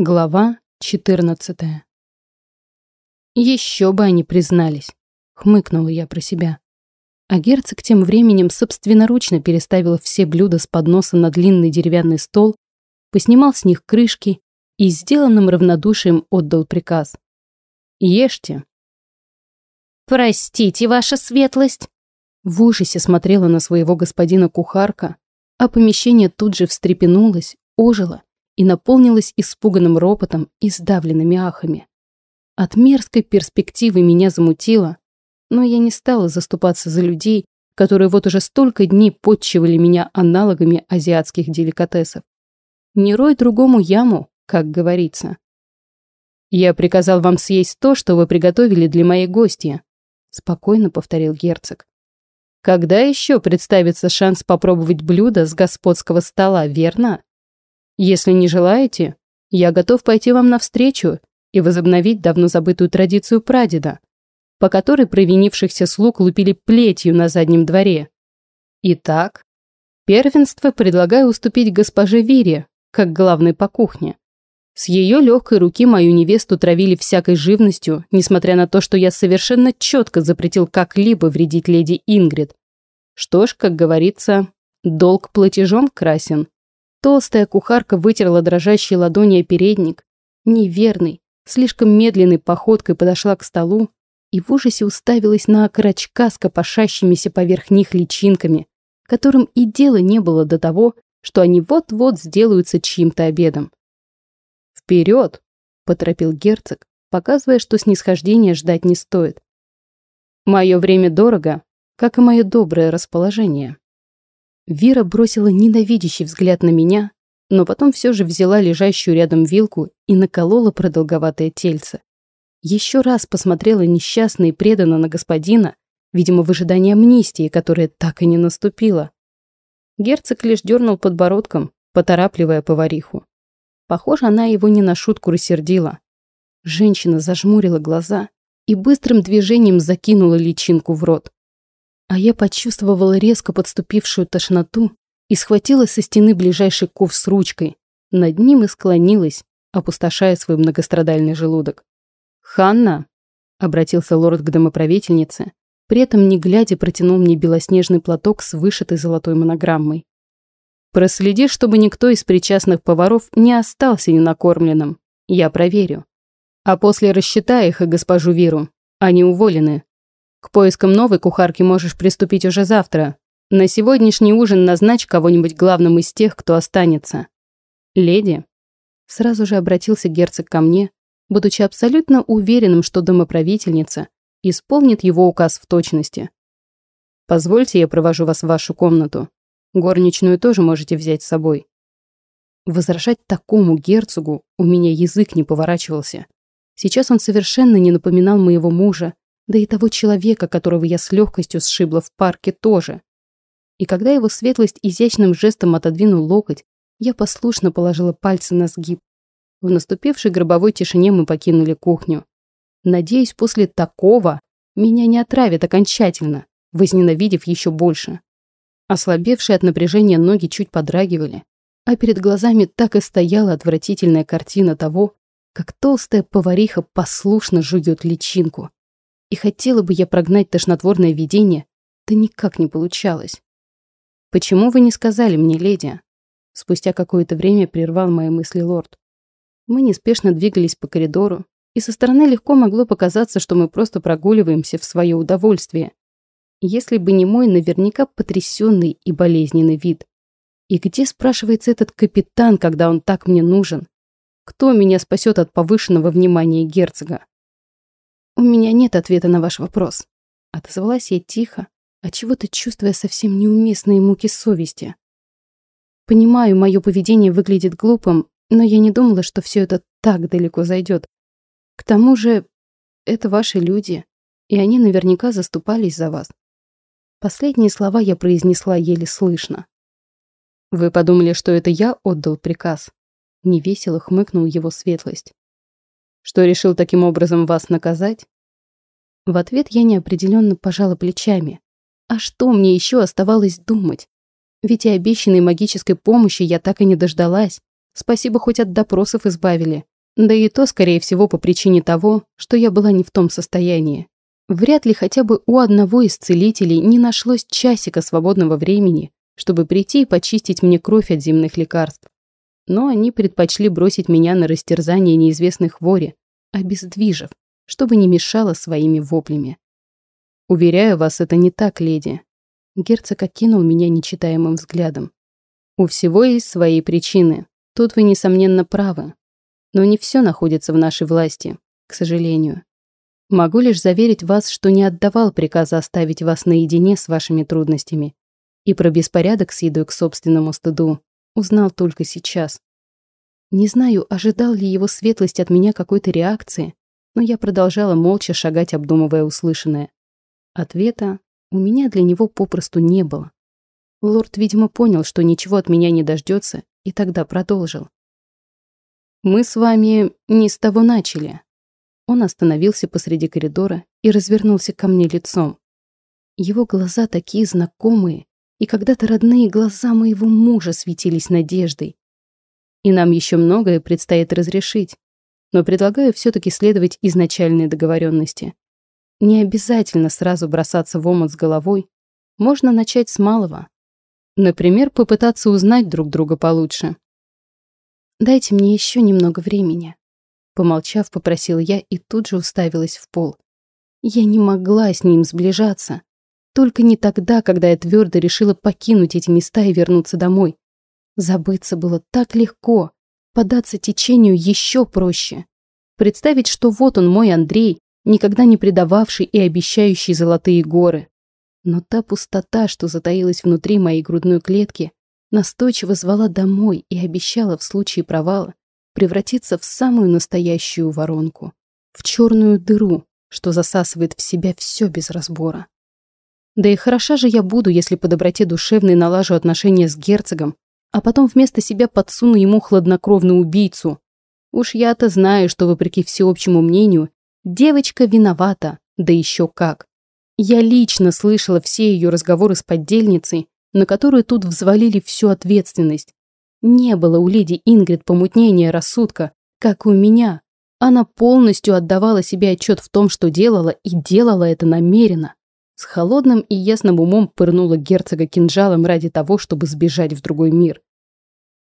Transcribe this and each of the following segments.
Глава 14 Еще бы они признались, хмыкнула я про себя. А герцог тем временем собственноручно переставил все блюда с подноса на длинный деревянный стол, поснимал с них крышки и сделанным равнодушием отдал приказ. «Ешьте». «Простите, ваша светлость!» В ужасе смотрела на своего господина кухарка, а помещение тут же встрепенулось, ожило и наполнилась испуганным ропотом и сдавленными ахами. От мерзкой перспективы меня замутило, но я не стала заступаться за людей, которые вот уже столько дней подчивали меня аналогами азиатских деликатесов. Не рой другому яму, как говорится. «Я приказал вам съесть то, что вы приготовили для моей гостья», спокойно повторил герцог. «Когда еще представится шанс попробовать блюдо с господского стола, верно?» Если не желаете, я готов пойти вам навстречу и возобновить давно забытую традицию прадеда, по которой провинившихся слуг лупили плетью на заднем дворе. Итак, первенство предлагаю уступить госпоже Вире, как главной по кухне. С ее легкой руки мою невесту травили всякой живностью, несмотря на то, что я совершенно четко запретил как-либо вредить леди Ингрид. Что ж, как говорится, долг платежом красен. Толстая кухарка вытерла дрожащие ладони о передник. Неверный, слишком медленной походкой подошла к столу и в ужасе уставилась на окорочка с копошащимися поверх них личинками, которым и дела не было до того, что они вот-вот сделаются чьим-то обедом. «Вперед!» — поторопил герцог, показывая, что снисхождения ждать не стоит. «Мое время дорого, как и мое доброе расположение». Вера бросила ненавидящий взгляд на меня, но потом все же взяла лежащую рядом вилку и наколола продолговатое тельце. Еще раз посмотрела несчастно и преданно на господина, видимо, в ожидании амнистии, которая так и не наступила. Герцог лишь дернул подбородком, поторапливая повариху. Похоже, она его не на шутку рассердила. Женщина зажмурила глаза и быстрым движением закинула личинку в рот. А я почувствовала резко подступившую тошноту и схватила со стены ближайший ков с ручкой. Над ним и склонилась, опустошая свой многострадальный желудок. «Ханна!» — обратился лорд к домоправительнице, при этом не глядя протянул мне белоснежный платок с вышитой золотой монограммой. «Проследи, чтобы никто из причастных поваров не остался ненакормленным. Я проверю. А после рассчитай их и госпожу Виру. Они уволены. К поискам новой кухарки можешь приступить уже завтра. На сегодняшний ужин назначь кого-нибудь главным из тех, кто останется. Леди. Сразу же обратился герцог ко мне, будучи абсолютно уверенным, что домоправительница исполнит его указ в точности. Позвольте, я провожу вас в вашу комнату. Горничную тоже можете взять с собой. Возражать такому герцогу у меня язык не поворачивался. Сейчас он совершенно не напоминал моего мужа, да и того человека, которого я с легкостью сшибла в парке, тоже. И когда его светлость изящным жестом отодвинул локоть, я послушно положила пальцы на сгиб. В наступившей гробовой тишине мы покинули кухню. Надеюсь, после такого меня не отравят окончательно, возненавидев еще больше. Ослабевшие от напряжения ноги чуть подрагивали, а перед глазами так и стояла отвратительная картина того, как толстая повариха послушно жует личинку. И хотела бы я прогнать тошнотворное видение, да никак не получалось. «Почему вы не сказали мне, леди?» Спустя какое-то время прервал мои мысли лорд. Мы неспешно двигались по коридору, и со стороны легко могло показаться, что мы просто прогуливаемся в свое удовольствие. Если бы не мой наверняка потрясенный и болезненный вид. И где, спрашивается, этот капитан, когда он так мне нужен? Кто меня спасет от повышенного внимания герцога? «У меня нет ответа на ваш вопрос», — отозвалась я тихо, отчего-то чувствуя совсем неуместные муки совести. Понимаю, мое поведение выглядит глупым, но я не думала, что все это так далеко зайдет. К тому же, это ваши люди, и они наверняка заступались за вас. Последние слова я произнесла еле слышно. «Вы подумали, что это я отдал приказ?» Невесело хмыкнул его светлость. Что решил таким образом вас наказать? В ответ я неопределенно пожала плечами. А что мне еще оставалось думать? Ведь и обещанной магической помощи я так и не дождалась. Спасибо, хоть от допросов избавили. Да и то, скорее всего, по причине того, что я была не в том состоянии. Вряд ли хотя бы у одного из целителей не нашлось часика свободного времени, чтобы прийти и почистить мне кровь от земных лекарств. Но они предпочли бросить меня на растерзание неизвестных воре, обездвижив, чтобы не мешало своими воплями. «Уверяю вас, это не так, леди». Герцог окинул меня нечитаемым взглядом. «У всего есть свои причины. Тут вы, несомненно, правы. Но не все находится в нашей власти, к сожалению. Могу лишь заверить вас, что не отдавал приказа оставить вас наедине с вашими трудностями. И про беспорядок с едой к собственному стыду узнал только сейчас. Не знаю, ожидал ли его светлость от меня какой-то реакции, но я продолжала молча шагать, обдумывая услышанное. Ответа у меня для него попросту не было. Лорд, видимо, понял, что ничего от меня не дождется, и тогда продолжил. «Мы с вами не с того начали». Он остановился посреди коридора и развернулся ко мне лицом. Его глаза такие знакомые, и когда-то родные глаза моего мужа светились надеждой. И нам еще многое предстоит разрешить, но предлагаю все-таки следовать изначальной договоренности. Не обязательно сразу бросаться в омут с головой, можно начать с малого. Например, попытаться узнать друг друга получше. Дайте мне еще немного времени. Помолчав, попросила я и тут же уставилась в пол. Я не могла с ним сближаться. Только не тогда, когда я твердо решила покинуть эти места и вернуться домой. Забыться было так легко, податься течению еще проще. Представить, что вот он мой Андрей, никогда не предававший и обещающий золотые горы. Но та пустота, что затаилась внутри моей грудной клетки, настойчиво звала домой и обещала в случае провала превратиться в самую настоящую воронку, в черную дыру, что засасывает в себя все без разбора. Да и хороша же я буду, если по доброте душевной налажу отношения с герцогом, а потом вместо себя подсуну ему хладнокровную убийцу. Уж я-то знаю, что, вопреки всеобщему мнению, девочка виновата, да еще как. Я лично слышала все ее разговоры с поддельницей на которую тут взвалили всю ответственность. Не было у леди Ингрид помутнения рассудка, как и у меня. Она полностью отдавала себе отчет в том, что делала, и делала это намеренно. С холодным и ясным умом пырнула герцога кинжалом ради того, чтобы сбежать в другой мир.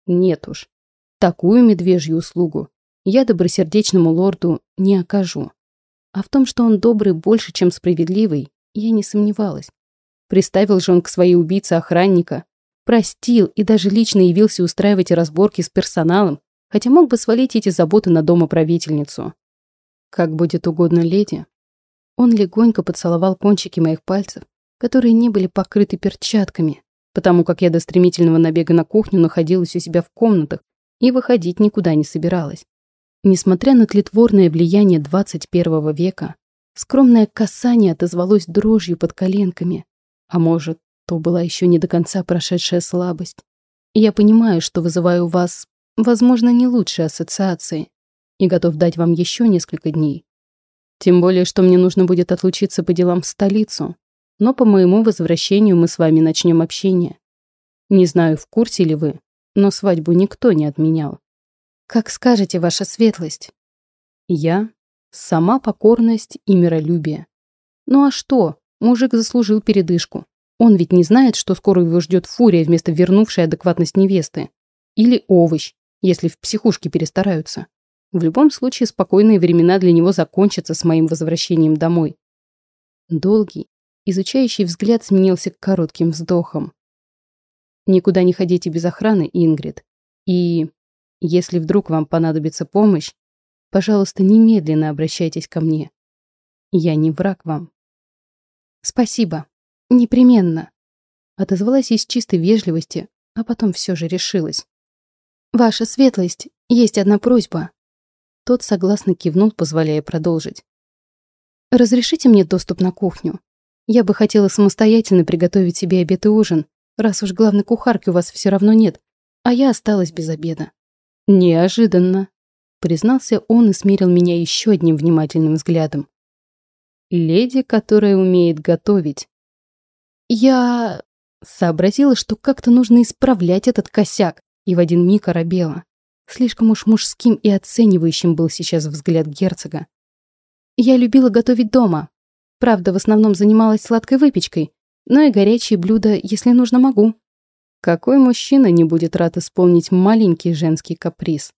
Нет уж, такую медвежью услугу я добросердечному лорду не окажу. А в том, что он добрый больше, чем справедливый, я не сомневалась. Приставил же он к своей убийце охранника. Простил и даже лично явился устраивать разборки с персоналом, хотя мог бы свалить эти заботы на домоправительницу. Как будет угодно леди. Он легонько поцеловал кончики моих пальцев, которые не были покрыты перчатками, потому как я до стремительного набега на кухню находилась у себя в комнатах и выходить никуда не собиралась. Несмотря на тлетворное влияние 21 века, скромное касание отозвалось дрожью под коленками, а может, то была еще не до конца прошедшая слабость. я понимаю, что вызываю у вас, возможно, не лучшие ассоциации, и готов дать вам еще несколько дней. Тем более, что мне нужно будет отлучиться по делам в столицу, но по моему возвращению мы с вами начнем общение. Не знаю, в курсе ли вы, но свадьбу никто не отменял. Как скажете, ваша светлость. Я — сама покорность и миролюбие. Ну а что, Мужик заслужил передышку. Он ведь не знает, что скоро его ждет фурия вместо вернувшей адекватность невесты. Или овощ, если в психушке перестараются. В любом случае, спокойные времена для него закончатся с моим возвращением домой. Долгий, изучающий взгляд сменился коротким вздохом. Никуда не ходите без охраны, Ингрид. И если вдруг вам понадобится помощь, пожалуйста, немедленно обращайтесь ко мне. Я не враг вам. «Спасибо. Непременно», — отозвалась из чистой вежливости, а потом все же решилась. «Ваша светлость, есть одна просьба». Тот согласно кивнул, позволяя продолжить. «Разрешите мне доступ на кухню? Я бы хотела самостоятельно приготовить себе обед и ужин, раз уж главной кухарки у вас все равно нет, а я осталась без обеда». «Неожиданно», — признался он и смерил меня еще одним внимательным взглядом. Леди, которая умеет готовить. Я сообразила, что как-то нужно исправлять этот косяк, и в один миг оробела. Слишком уж мужским и оценивающим был сейчас взгляд герцога. Я любила готовить дома. Правда, в основном занималась сладкой выпечкой, но и горячие блюда, если нужно, могу. Какой мужчина не будет рад исполнить маленький женский каприз?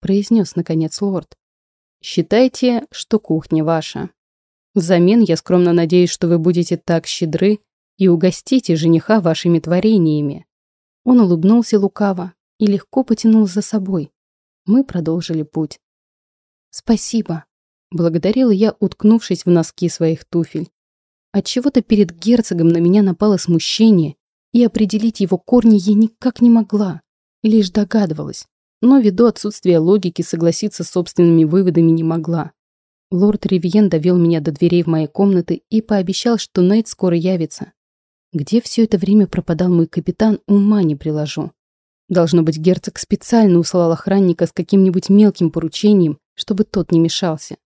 произнес наконец лорд. Считайте, что кухня ваша. Взамен я скромно надеюсь, что вы будете так щедры и угостите жениха вашими творениями. Он улыбнулся лукаво и легко потянул за собой. Мы продолжили путь. Спасибо, благодарила я, уткнувшись в носки своих туфель. От чего-то перед герцогом на меня напало смущение, и определить его корни я никак не могла, лишь догадывалась но ввиду отсутствия логики согласиться с собственными выводами не могла. Лорд Ривьен довел меня до дверей в моей комнаты и пообещал, что Найт скоро явится. Где все это время пропадал мой капитан, ума не приложу. Должно быть, герцог специально услал охранника с каким-нибудь мелким поручением, чтобы тот не мешался.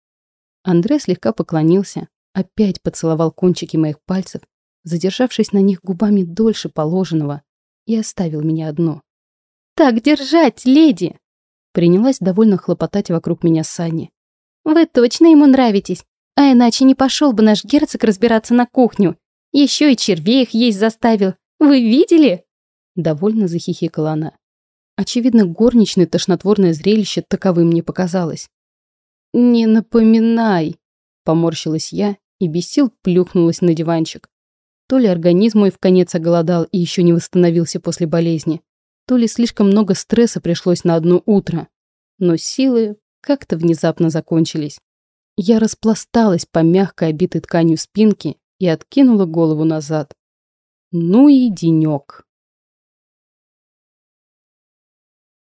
Андре слегка поклонился, опять поцеловал кончики моих пальцев, задержавшись на них губами дольше положенного, и оставил меня одно. «Так держать, леди!» Принялась довольно хлопотать вокруг меня Санни. «Вы точно ему нравитесь, а иначе не пошел бы наш герцог разбираться на кухню. Еще и червей их есть заставил. Вы видели?» Довольно захихикала она. Очевидно, горничное тошнотворное зрелище таковым не показалось. «Не напоминай!» Поморщилась я и без сил плюхнулась на диванчик. То ли организм мой в конец оголодал и еще не восстановился после болезни, то ли слишком много стресса пришлось на одно утро. Но силы как-то внезапно закончились. Я распласталась по мягкой обитой тканью спинки и откинула голову назад. Ну и денек.